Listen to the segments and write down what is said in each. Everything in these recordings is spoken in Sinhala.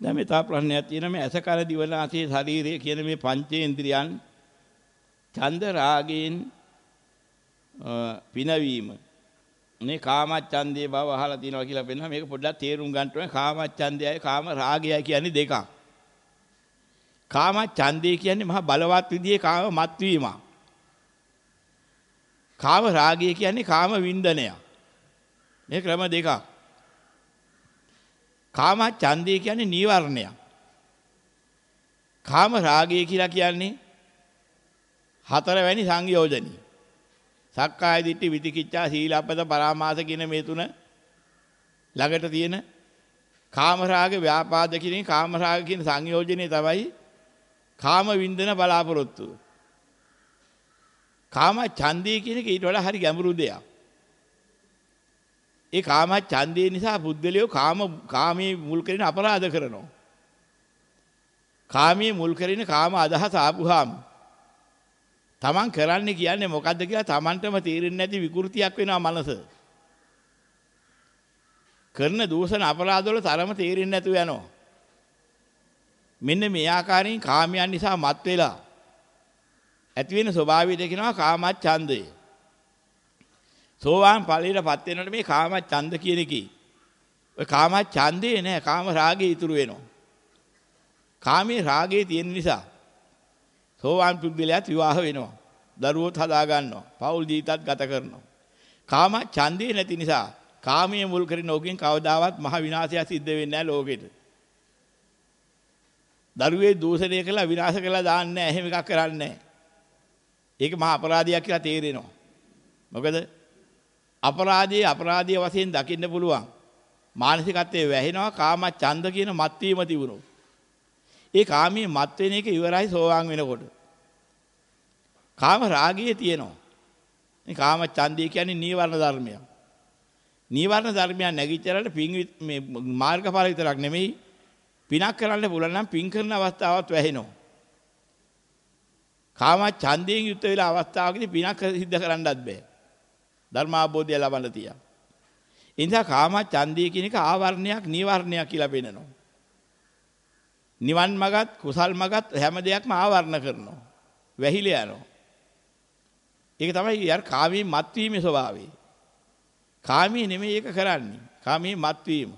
දැන් මේ තා ප්‍රශ්නයක් තියෙනවා මේ ඇස කන දිව නාසය ශරීරය කියන මේ පංචේන්ද්‍රියන් ඡන්ද රාගයෙන් පිනවීම. මේ කාමච්ඡන්දේ බව අහලා තියෙනවා කියලා පෙන්නනවා මේක පොඩ්ඩක් තේරුම් ගන්න ඕනේ. කාමච්ඡන්දයයි කාම රාගයයි කියන්නේ දෙකක්. කාමච්ඡන්දේ කියන්නේ මහා බලවත් විදිහේ කාම මත්වීමක්. කාම රාගය කියන්නේ කාම වින්දනයක්. මේ ක්‍රම දෙකක්. කාම ඡන්දය කියන්නේ නීවරණයක්. කාම රාගය කියලා කියන්නේ හතරවැනි සංයෝජනයි. සක්කාය දිට්ඨි විතිකිච්ඡා සීලබ්බත පරාමාස කියන මේ තුන ළඟට තියෙන කාම රාග ව්‍යාපාද කියන කාම රාග කියන සංයෝජනේ තමයි කාම වින්දන බලාපොරොත්තු. කාම ඡන්දය කියන එක ඊට වඩා හරි ගැඹුරු දෙයක්. ඒ කාම ඡන්දේ නිසා බුද්ධලියෝ කාම කාමයේ මුල් කරගෙන අපරාධ කරනවා. කාමයේ මුල් කරගෙන කාම අදහස ආපුහාම තමන් කරන්නේ කියන්නේ මොකද්ද කියලා තමන්ටම තේරෙන්නේ නැති විකෘතියක් වෙනවා මනස. කරන දූෂණ අපරාධවල තරම තේරෙන්නේ නැතුව යනවා. මෙන්න මේ ආකාරයෙන් කාමයන් නිසා මත් වෙලා ඇති වෙන ස්වභාවය දකිනවා කාමච්ඡන්දය. සෝවාන් ඵලයටපත් වෙනකොට මේ කාම ඡන්ද කියන එකේ ඔය කාම ඡන්දේ නෑ කාම රාගේ ඉතුරු වෙනවා. කාමේ රාගේ තියෙන නිසා සෝවාන් පුද්ගලයාත් විවාහ වෙනවා. දරුවෝත් හදා ගන්නවා. පෞල් ජීවිතත් ගත කරනවා. කාම ඡන්දේ නැති නිසා කාමයේ මුල් කරගෙන ඕකෙන් කවදාවත් මහ විනාශයක් සිද්ධ වෙන්නේ නැහැ ලෝකෙට. දරුවේ දූෂණය කළා විනාශ කළා දාන්නේ නැහැ. එහෙම එකක් කරන්නේ නැහැ. ඒක මහා අපරාධයක් කියලා තේරෙනවා. මොකද අපරාධයේ අපරාධයේ වශයෙන් දකින්න පුළුවන්. මානසිකත්වයේ වැහෙනවා කාම ඡන්ද කියන මත්වීම තිබුණොත්. ඒ කාමයේ මත් වෙන එක ඉවරයි සෝවාන් වෙනකොට. කාම රාගයේ තියෙනවා. මේ කාම ඡන්දය කියන්නේ නීවරණ ධර්මයක්. නීවරණ ධර්මයන් නැගිච්චරට පින් මේ මාර්ගඵල විතරක් නෙමෙයි පිනක් කරන්න පුළුවන් නම් පින් කරන අවස්ථාවත් වැහෙනවා. කාම ඡන්දයෙන් යුත් වෙලා අවස්ථාවකදී පිනක් සිද්ධ කරන්නත් බෑ. ධර්මාබෝධය ලබන්න තියා. ඒ නිසා කාම ඡන්දිය කියන එක ආවරණයක් නීවරණයක් කියලා පෙන්නනවා. නිවන් මගත් කුසල් මගත් හැම දෙයක්ම ආවරණ කරනවා. වැහිලා යනවා. ඒක තමයි යar කාමී මත්වීමේ ස්වභාවය. කාමී නෙමෙයි ඒක කරන්නේ. කාමී මත්වීම.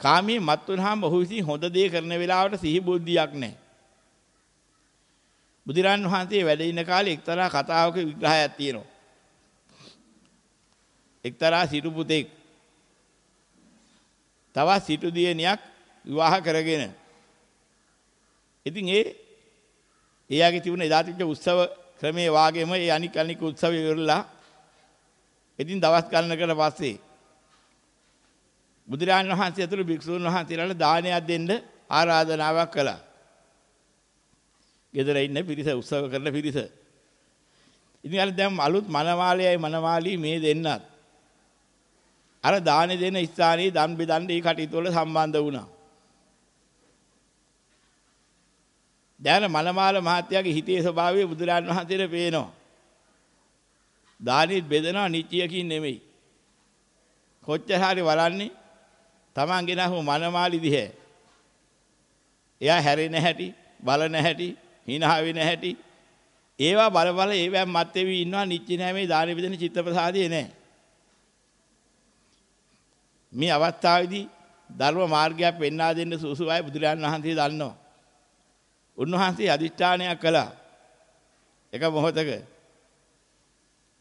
කාමී මත් වුනහම ඔහු විසින් හොඳ දේ කරන වෙලාවට සිහි බුද්ධියක් නැහැ. බුදුරන් වහන්සේ වැඩ ඉන්න කාලේ එක්තරා කතාවක විග්‍රහයක් තියෙනවා. එක්තරා සිටු පුතෙක් තවත් සිටු දියණියක් විවාහ කරගෙන ඉතින් ඒ එයාගේ තිබුණ එදා තිබ්බ උත්සව ක්‍රමයේ වාගේම ඒ අනික් අනික් උත්සව ඉවරලා ඉතින් දවස් ගණනකට පස්සේ බුදුරජාණන් වහන්සේ ඇතුළු භික්ෂුන් වහන්සේලාට දානයක් දෙන්න ආරාධනාවක් කළා. ගෙදර ඉන්න පිරිස උත්සව කරන පිරිස. ඉතින් අර දැන් අලුත් මනමාලයයි මනමාලී මේ දෙන්නත් අර දානේ දෙන ස්ථානයේ දන් බෙදන්න ඒ කටයුතු වල සම්බන්ධ වුණා. දැන් මනමාල මහත්තයාගේ හිතේ ස්වභාවය බුදුරන් වහන්සේට පේනවා. දානෙත් බෙදනවා නිත්‍යකින් නෙමෙයි. කොච්චර හරි බලන්නේ Taman ගෙනහු මනමාලි දිහැ. එයා හැරෙන හැටි, බලන හැටි, hina වෙන හැටි ඒවා බල බල ඒවෙන් මත් වෙවි ඉන්නවා නිත්‍ය නෑමේ දානෙ බෙදෙන චිත්ත ප්‍රසාදේ නෑ. මේ අවස්ථාවේදී ධර්ම මාර්ගයක් පෙන්වා දෙන්න සුසු අය බුදුරජාන් වහන්සේ දන්නවා. උන්වහන්සේ අදිෂ්ඨානයක් කළා. එක මොහොතක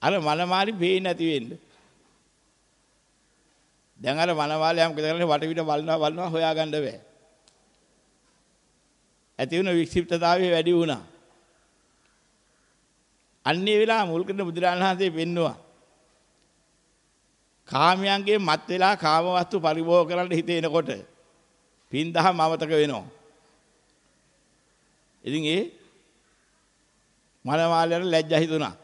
අර මනමාලි පේන්නේ නැති වෙන්න. දැන් අර මනමාලි යම් කරන්නේ වටපිට බලනවා බලනවා හොයාගන්න බෑ. ඇති වුණ වික්ෂිප්තතාවය වැඩි වුණා. අන්නේ වෙලාව මුල් කරන බුදුරජාණන් වහන්සේ පෙන්නවා. කාමයන්ගේ මත් වෙලා කාම වස්තු පරිභෝග කරන්න හිතේනකොට පින් දහම අමතක වෙනවා. ඉතින් ඒ මනමාලයට ලැජ්ජා හිතුණා.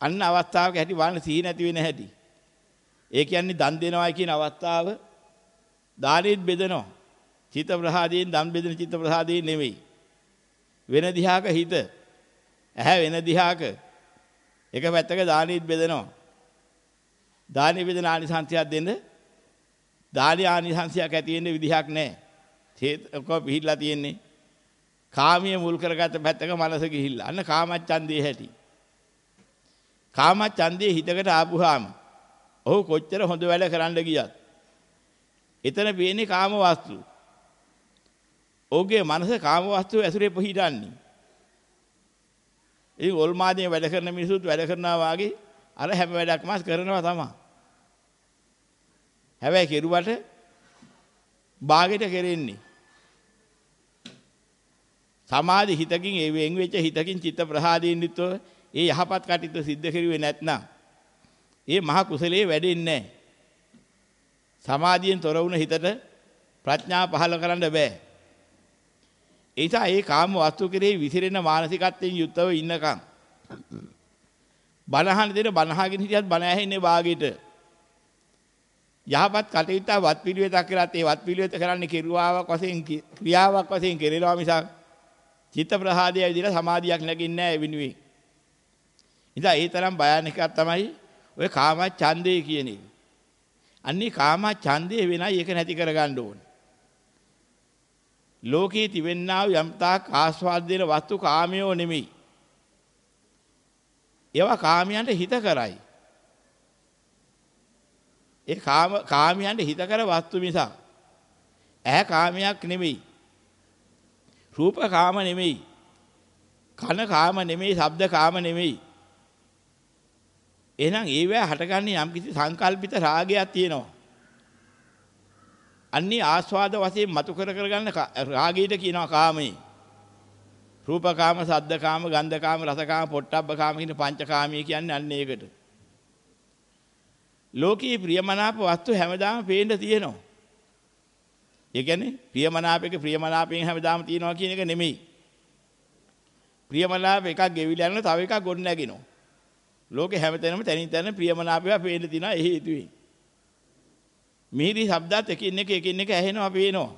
අන්න අවස්ථාවක හැටි බලන්න සිහි නැති වෙන හැටි. ඒ කියන්නේ දන් දෙනවයි කියන අවස්ථාව දානෙත් බෙදනවා. චිත්ත ප්‍රසාදයෙන් දන් බෙදෙන චිත්ත ප්‍රසාදයෙන් නෙමෙයි. වෙන දිහාක හිත ඇහැ වෙන දිහාක එක පැත්තක දානෙත් බෙදනවා. දානෙ බෙදෙන ආනිසංසයක් දෙන්න දානි ආනිසංශයක් ඇති වෙන්න විදිහක් නැහැ. හේත ඔක්කොම පිළිලා තියෙන්නේ. කාමයේ මුල් කරගත්ත පැත්තක මනස ගිහිල්ලා. අන්න කාමච්ඡන්දේ හැටි. කාමච්ඡන්දේ හිතකට ආපුහාම ඔහු කොච්චර හොඳ වැඩ කරන්න ගියත් එතන පේන්නේ කාම වස්තු. ඔහුගේ මනස කාම වස්තු ඇසුරේ පිහිටන්නේ. ඒ ඔල්මාදේ වැඩ කරන මිනිසුත් වැඩ කරනවා වාගේ අර හැම වැඩක්ම කරනවා තමයි. හැබැයි කෙරුවට බාගෙට කෙරෙන්නේ. සමාධි හිතකින් ඒ වෙන් වෙච්ච හිතකින් චිත්ත ප්‍රහාදීන් නිත්ව ඒ යහපත් කටයුතු සිද්ධ කරුවේ නැත්නම් ඒ මහ කුසලයේ වැඩෙන්නේ නැහැ. සමාධියෙන් තොර වුණ හිතට ප්‍රඥා පහළ කරන්න බෑ. ඒ නිසා ඒ කාම වස්තු කෙරෙහි විසිරෙන මානසිකත්වයෙන් යුක්තව ඉන්නකම් බණහන් දෙන බණහගෙන හිටියත් බණ ඇහෙන්නේ වාගෙට. යහපත් කටයුත්ත වත් පිළිවෙතක් කරත් ඒ වත් පිළිවෙත කරන්නේ කිරුවාවක් වශයෙන් ක්‍රියාවක් වශයෙන් කෙරෙනවා මිසක් චිත්ත ප්‍රහාදය විදිහට සමාධියක් නැගින්නේ නැහැ වෙනුවෙන්. ඉතින් ඒ තරම් භයානකක් තමයි ඔය කාම ඡන්දේ කියන එක. අන්නේ කාම ඡන්දේ වෙනයි ඒක නැති කරගන්න ඕනේ. ලෝකේ තිබෙන්නා වූ යම්තාක් ආස්වාද දෙන වස්තු කාමයෝ නෙමෙයි. ඒවා කාමයන්ට හිත කරයි. ඒ කාම කාමයන්ට හිත කර වස්තු මිසක් ඇහැ කාමයක් නෙමෙයි. රූප කාම නෙමෙයි. කන කාම නෙමෙයි, ශබ්ද කාම නෙමෙයි. එහෙනම් ඒවැ හටගන්නේ යම්කිසි සංකල්පිත රාගයක් තියෙනවා. අන්නේ ආස්වාද වශයෙන් මතු කර කරගන්න රාගීට කියනවා කාමයි. රූපකාම, සද්දකාම, ගන්ධකාම, රසකාම, පොට්ටබ්බකාම කියන පංචකාමී කියන්නේ අන්න ඒකට. ලෝකී ප්‍රියමනාප වස්තු හැමදාම පේන්න තියෙනවා. ඒ කියන්නේ ප්‍රියමනාපයක ප්‍රියමනාපයෙන් හැමදාම තියෙනවා කියන එක නෙමෙයි. ප්‍රියමනාප එකක් ගෙවිලා යනවා තව එකක් ගොඩ නැගිනවා. ලෝකේ හැමතැනම තනින් තන ප්‍රියමනාපය පේන්න තියෙනවා ඒ හේතුවෙන්. මිහිරි ශබ්දات එකින් එක එකින් එක ඇහෙනවා පේනවා.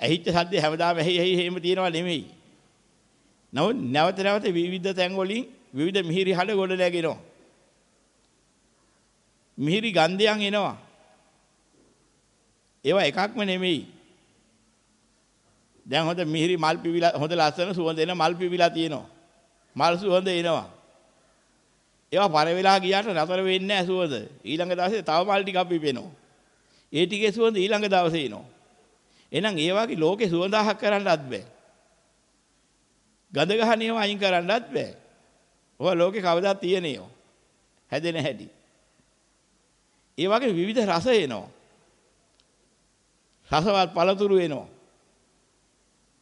ඇහිච්ච සද්දේ හැමදාම ඇහි ඇහි එහෙම තියෙනවා නෙමෙයි. නමුත් නැවත නැවත විවිධ තැන් වලින් විවිධ මිහිරි හඬ ගොඩ නැගෙනවා. මිහිරි ගන්ධයන් එනවා. ඒවා එකක්ම නෙමෙයි. දැන් හොඳ මිහිරි මල් පිවිලා හොඳ ලස්සන සුවඳ එන මල් පිවිලා තියෙනවා. මල් සුවඳ එනවා. ඒවා පර වෙලා ගියාට නතර වෙන්නේ නැහැ සුවඳ. ඊළඟ දවසේ තව මල් ටිකක් පිපෙනවා. ඒ ටිකේ සුවඳ ඊළඟ දවසේ එනවා. එහෙනම් ඒ වගේ ලෝකේ සුවඳහක් කරන්නත් බෑ. ගඳ ගහන ඒවා අයින් කරන්නත් බෑ. ඔය ලෝකේ කවදාත් තියෙනේ요. හැදෙන හැටි. ඒ වගේ විවිධ රස එනවා. රසවත් පළතුරු එනවා.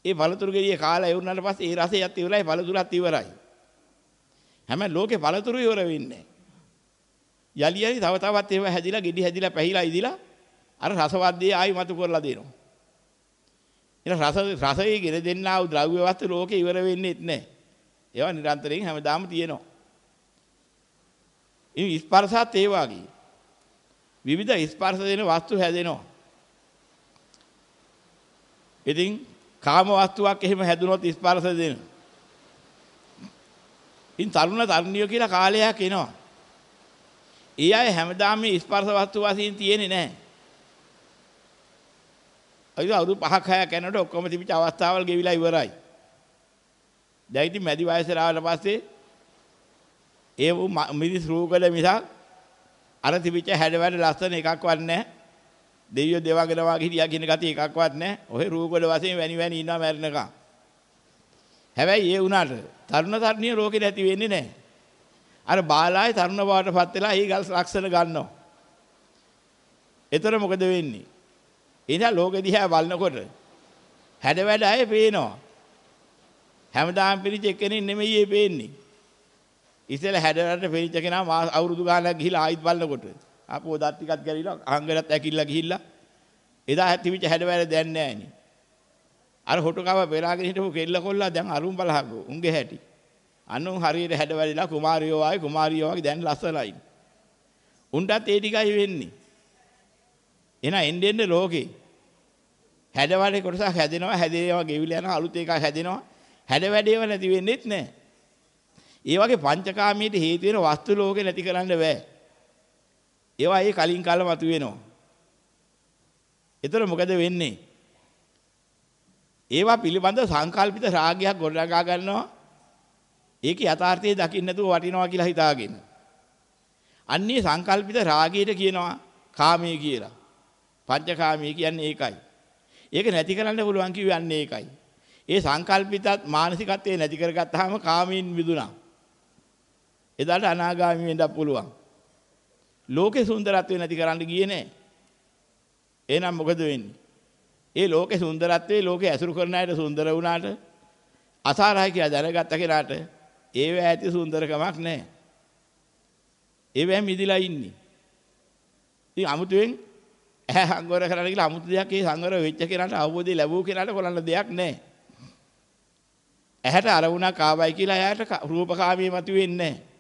ඒ පළතුරු ගෙඩිය කාලා ඉවරනාට පස්සේ ඒ රසයත් ඉවරයි පළතුරත් ඉවරයි. හැම ලෝකේ පළතුරු ඉවර වෙන්නේ යලි යලි තව තවත් ඒවා හැදිලා ගෙඩි හැදිලා පැහිලා ඉදිලා අර රසවත්දී ආයි මතු කරලා දෙනවා. එන රස රසයේ ගෙන දෙන්නා වූ ද්‍රව්‍ය වස්තු ලෝකේ ඉවර වෙන්නේත් නැහැ. ඒවා නිරන්තරයෙන් හැමදාම තියෙනවා. ඉතින් ස්පර්ශات ඒ වගේ. විවිධ ස්පර්ශ දෙන වස්තු හැදෙනවා. ඉතින් කාම වස්තුවක් එහෙම හැදුනොත් ස්පර්ශ දෙන. ඉන් තරුණ තරුණියෝ කියලා කාලයක් එනවා. ඒ අය හැමදාම මේ ස්පර්ශ වස්තු වශයෙන් තියෙන්නේ නැහැ. අයිය අවුරුදු 5ක් 6ක් යනකොට ඔක්කොම තිබිච්ච අවස්ථාවල් ගෙවිලා ඉවරයි. දැන් ඉතින් මැදි වයසට ආවට පස්සේ ඒ මිනිස් රූකඩ මිසක් අර තිබිච්ච හැඩ වැඩ ලස්සන එකක්වත් නැහැ. දෙවියෝ දේවාගෙන වාගේ හිටියා කියන ගතිය එකක්වත් නැහැ. ඔහෙ රූකඩ වශයෙන් වැනි වැනි ඉන්නවා මැරෙනකම්. හැබැයි ඒ වුණාට තරුණ තරුණිය රෝගේ නැති වෙන්නේ නැහැ. අර බාලායි තරුණ බවටපත් වෙලා ඊ ගල් ලක්ෂණ ගන්නවා. එතන මොකද වෙන්නේ? එනිසා ලෝකෙ දිහා බලනකොට හැඩ වැඩ අය පේනවා. හැමදාම පිළිච්ච එක්කෙනෙක් නෙමෙයි ඒ පේන්නේ. ඉතල හැඩරට පෙරිච්ච කෙනා මාස අවුරුදු ගානක් ගිහිලා ආයිත් බලනකොට ආපෝ දත් ටිකක් ගැලිලා අහංගරත් ඇකිල්ලා ගිහිල්ලා එදා තිබිච්ච හැඩ වැඩ දැන් නැහැ අර හොටුකව පෙරාගෙන හිටපු කෙල්ල කොල්ලා දැන් අරුම් බලහකෝ උන්ගේ හැටි. අනුන් හරියට හැඩ වැඩිලා කුමාරියෝ ආයි කුමාරියෝ වගේ දැන් ලස්සනයි. උන්ටත් ඒ ටිකයි වෙන්නේ. එන එන්න එන්න ලෝකේ හැඩ වැඩේ කොටසක් හැදෙනවා හැදේවා ගෙවිලා යනවා අලුත් එකක් හැදෙනවා හැඩ වැඩේව නැති වෙන්නේත් නැහැ. ඒ වගේ පංචකාමීට හේතු වෙන වස්තු ලෝකේ නැති කරන්න බෑ. ඒවා ඒ කලින් කාලෙ මතුවෙනවා. එතකොට මොකද වෙන්නේ? ඒවා පිළිබඳ සංකල්පිත රාගයක් ගොඩනගා ගන්නවා. ඒකේ යථාර්ථය දකින්න නැතුව වටිනවා කියලා හිතාගෙන. අන්නේ සංකල්පිත රාගයට කියනවා කාමයේ කියලා. පංචකාමී කියන්නේ ඒකයි. ඒක නැති කරන්න පුළුවන් කිව්වන්නේ ඒකයි. ඒ සංකල්පිතත් මානසිකත්වයේ නැති කරගත්තාම කාමයෙන් මිදුණා. එදාට අනාගාමී වෙන්න පුළුවන්. ලෝකේ සුන්දරත්වය නැති කරන්න ගියේ නෑ. එහෙනම් මොකද වෙන්නේ? ඒ ලෝකේ සුන්දරත්වයේ ලෝකේ ඇසුරු කරන අයට සුන්දර වුණාට අසාරයි කියලා දැනගත්ත කෙනාට ඒව ඇති සුන්දරකමක් නැහැ. ඒවෙන් මිදිලා ඉන්නේ. ඉතින් අමුතුවෙන් ඇහැ සංවර කරන්න කියලා අමුතු දෙයක් ඒ සංවර වෙච්ච කෙනාට අවබෝධය ලැබුව කෙනාට කරන්න දෙයක් නැහැ. ඇහැට අරමුණක් ආවයි කියලා එයාට රූපකාමී මතුවෙන්නේ නැහැ.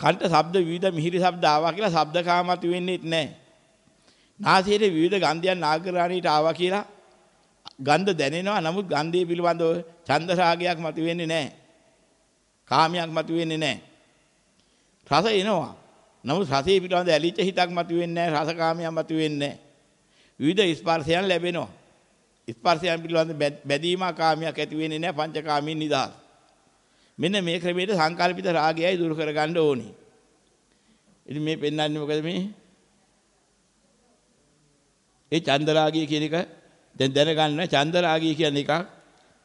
කන්ට ශබ්ද විවිධ මිහිරි ශබ්ද ආවා කියලා ශබ්දකාම මතුවෙන්නේත් නැහැ. නාසයේ විවිධ ගන්ධයන් නාගරාණීට ආවා කියලා ගන්ධ දැනෙනවා. නමුත් ගන්ධය පිළිබඳව ඡන්ද රාගයක් මතුවෙන්නේ නැහැ. කාමයක් මතුවෙන්නේ නැහැ. රස එනවා. නමුත් රසයේ පිළිබඳ ඇලිච්ච හිතක් මතුවෙන්නේ නැහැ. රසකාමයක් මතුවෙන්නේ නැහැ. විවිධ ස්පර්ශයන් ලැබෙනවා. ස්පර්ශයන් පිළිබඳ බැඳීමක් කාමයක් ඇති වෙන්නේ නැහැ. පංචකාමීන් නිදහස්. මෙන්න මේ ක්‍රමයට සංකල්පිත රාගයයි දුරු කරගන්න ඕනේ. ඉතින් මේ පෙන්වන්නේ මොකද මේ? ඒ චන්දරාගය කියන එක දැන් දැනගන්න චන්දරාගය කියන්නේ එකක්,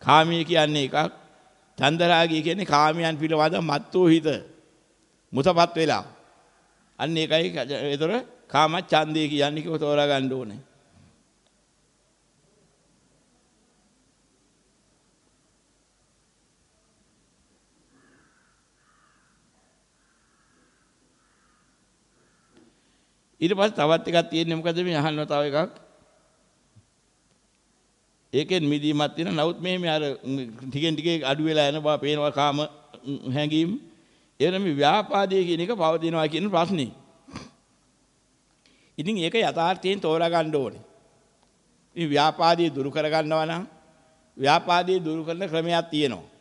කාමී කියන්නේ එකක්. චන්දරාගය කියන්නේ කාමයන් පිළිබඳ මත් වූ හිත. මුතපත් වෙලා. අන්න ඒකයි ඒතර කාම ඡන්දේ කියන්නේ කිව්ව තෝරා ගන්න ඕනේ. ඊට පස්සේ තවත් එකක් තියෙන්නේ මොකද මේ අහන්න තව එකක්? ඒකෙන් මිදීමක් තියෙන නමුත් මේ මේ අර ටිකෙන් ටික අඩු වෙලා යන බව පේනවා කාම හැඟීම්. එන මේ ව්‍යාපාදයේ කියන එක පවතිනවා කියන ප්‍රශ්නේ. ඉතින් ඒක යථාර්ථයෙන් තෝරා ගන්න ඕනේ. ඉතින් ව්‍යාපාදයේ දුරු කර ගන්නවා නම් ව්‍යාපාදයේ දුරු කරන ක්‍රමයක් තියෙනවා.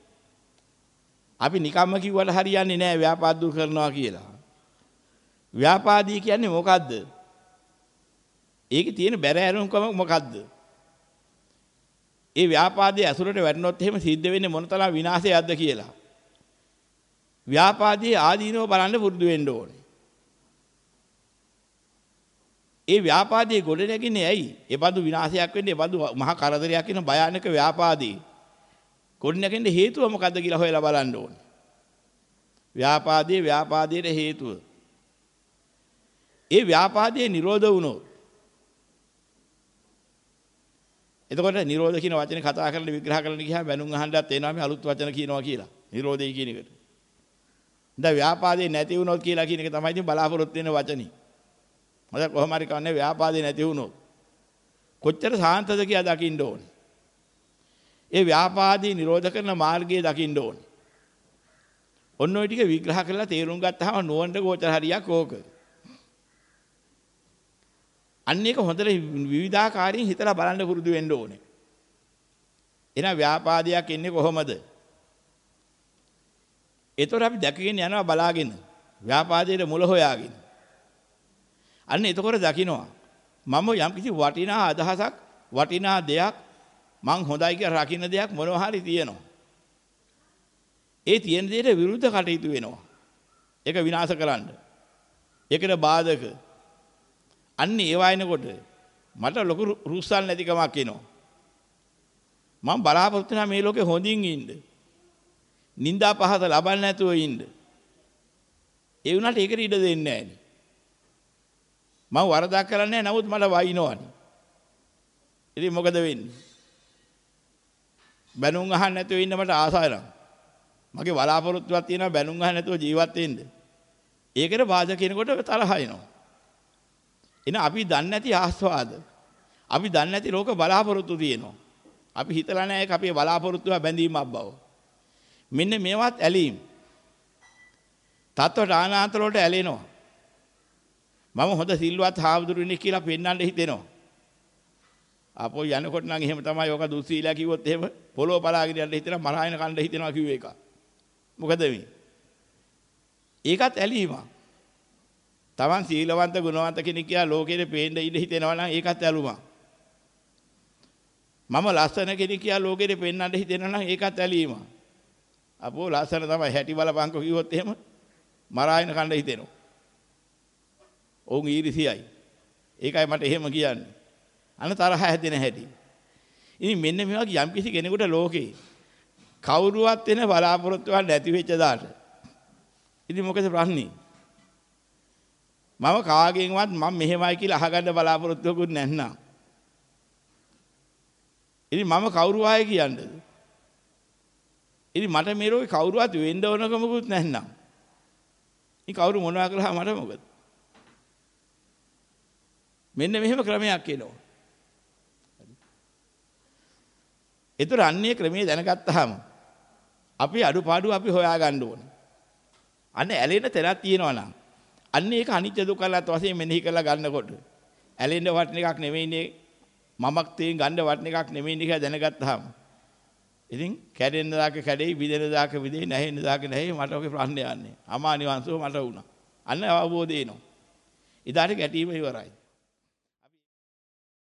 අපි නිකම්ම කිව්වට හරියන්නේ නැහැ ව්‍යාපාද දුරු කරනවා කියලා. ව්‍යාපාදී කියන්නේ මොකද්ද? ඒකේ තියෙන බැර ඇරුම්කම මොකද්ද? ඒ ව්‍යාපාදයේ ඇසුරට වැටෙනොත් එහෙම සිද්ධ වෙන්නේ මොනතරම් විනාශයක්ද කියලා. ව්‍යාපාදයේ ආදීනව බලන්න පුරුදු වෙන්න ඕනේ. ඒ ව්‍යාපාදයේ ගොඩ නැගින්නේ ඇයි? ඒ බඳු විනාශයක් වෙන්නේ ඒ බඳු මහා කරදරයක් වෙන භයානක ව්‍යාපාදී. ගොඩ නැගෙන්න හේතුව මොකද්ද කියලා හොයලා බලන්න ඕනේ. ව්‍යාපාදයේ ව්‍යාපාදයේ හේතුව ඒ ව්‍යාපාදයේ නිරෝධ වුණොත් එතකොට නිරෝධ කියන වචනේ කතා කරලා විග්‍රහ කරන්න ගියාම බැනුම් අහන්නත් එනවා මේ අලුත් වචන කියනවා කියලා. නිරෝධය කියන එකට. දැන් ව්‍යාපාදේ නැති වුණොත් කියලා කියන එක තමයි ඉතින් බලාපොරොත්තු වෙන වචනේ. මම කොහොම හරි කන්නේ ව්‍යාපාදේ නැති වුණොත් කොච්චර සාන්තද කියලා දකින්න ඕනේ. ඒ ව්‍යාපාදී නිරෝධ කරන මාර්ගය දකින්න ඕනේ. ඔන්න ඔය ටික විග්‍රහ කරලා තේරුම් ගත්තාම නුවණට ගෝචර හරියක් ඕක. අන්න ඒක හොඳට විවිධාකාරයෙන් හිතලා බලන්න පුරුදු වෙන්න ඕනේ. එහෙනම් ව්‍යාපාදයක් එන්නේ කොහොමද? ඒතොර අපි දැකගෙන යනවා බලාගෙන. ව්‍යාපාදයේ මුල හොයාගෙන. අන්න එතකොට දකින්නවා. මම යම්කිසි වටිනා අදහසක් වටිනා දෙයක් මං හොඳයි කියලා රකින්න දෙයක් මොනවා හරි තියෙනවා. ඒ තියෙන දෙයට විරුද්ධ කටයුතු වෙනවා. ඒක විනාශ කරන්න. ඒකට බාධක අන්න ඒ වයින්කොට මට ලොකු රුස්සල් නැතිකමක් එනවා. මම බලාපොරොත්තු වෙනා මේ ලෝකේ හොඳින් ඉන්න. නිന്ദා පහත ලබන්නේ නැතුව ඉන්න. ඒ වුණාට ඒකට ඉඩ දෙන්නේ නැහැ. මම වරදක් කරන්නේ නැහැ නමුත් මට වයින්නවනේ. ඉතින් මොකද වෙන්නේ? බැනුම් අහන්න නැතුව ඉන්න මට ආසයි නම්. මගේ බලාපොරොත්තුවක් තියෙනවා බැනුම් අහන්න නැතුව ජීවත් වෙන්න. ඒකට බාධා කෙනෙකුට තරහ එනවා. එන අපි දන්නේ නැති ආස්වාද. අපි දන්නේ නැති ලෝක බලාපොරොත්තු තියෙනවා. අපි හිතලා නැහැ ඒක අපේ බලාපොරොත්තුව බැඳීමක් බව. මෙන්න මේවත් ඇලීම්. තත්ත්වට ආනාන්තර වලට ඇලෙනවා. මම හොඳ සිල්වත් හාමුදුරුවනේ කියලා පෙන්වන්න හිතෙනවා. අපෝ යනකොට නම් එහෙම තමයි ඔක දුස්සීලා කිව්වොත් එහෙම පොළොව බලාගෙන යන්න හිතෙනවා මරායන කණ්ඩ හිතෙනවා කිව්ව එක. මොකද මේ? ඒකත් ඇලීමක්. Taman සීලවන්ත ගුණවන්ත කෙනෙක් කියලා ලෝකෙට පේන්න ඉඳ හිතෙනවා නම් ඒකත් ඇලුමක්. මම ලස්සන කෙනෙක් කියලා ලෝකෙට පෙන්වන්න හිතෙනවා නම් ඒකත් ඇලීමක්. අපෝ ලස්සන තමයි හැටි බලපංකෝ කිව්වොත් එහෙම මරායන කණ්ඩ හිතෙනවා. ඔවුන් ඊරිසියයි. ඒකයි මට එහෙම කියන්නේ. අන තරහ හැදෙන හැටි. ඉතින් මෙන්න මේ වගේ යම්කිසි කෙනෙකුට ලෝකේ කවුරුවත් වෙන බලාපොරොත්තුවක් නැති වෙච්ච දාට. ඉතින් මොකද ප්‍රශ්නේ? මම කාගෙන්වත් මම මෙහෙමයි කියලා අහගන්න බලාපොරොත්තුවකුත් නැන්නා. ඉතින් මම කවුරු ආයේ කියන්නද? ඉතින් මට මේ රෝගේ කවුරුවත් වෙන්න ඕනකමකුත් නැන්නම්. ඉතින් කවුරු මොනවා කළා මට මොකද? මෙන්න මෙහෙම ක්‍රමයක් එනවා. ඒතර අන්නේ ක්‍රමයේ දැනගත්තාම අපි අඩුපාඩු අපි හොයා ගන්න ඕන. අන්න ඇලෙන තැනක් තියෙනවා නම් අන්න ඒක අනිත්‍ය දුක්ඛලත් වශයෙන් මෙනෙහි කරලා ගන්නකොට. ඇලෙන්න වටන එකක් නෙමෙයිනේ මමක් තේන් ගන්න වටන එකක් නෙමෙයිනේ කියලා දැනගත්තාම. ඉතින් කැඩෙන්න දාක කැඩෙයි විදෙන දාක විදෙයි නැහෙන්න දාක නැහෙයි මට ඔගේ ප්‍රශ්නේ යන්නේ. අමා නිවන්සෝ මට වුණා. අන්න අවබෝධය එනවා. ඉදාට ගැටීම ඉවරයි.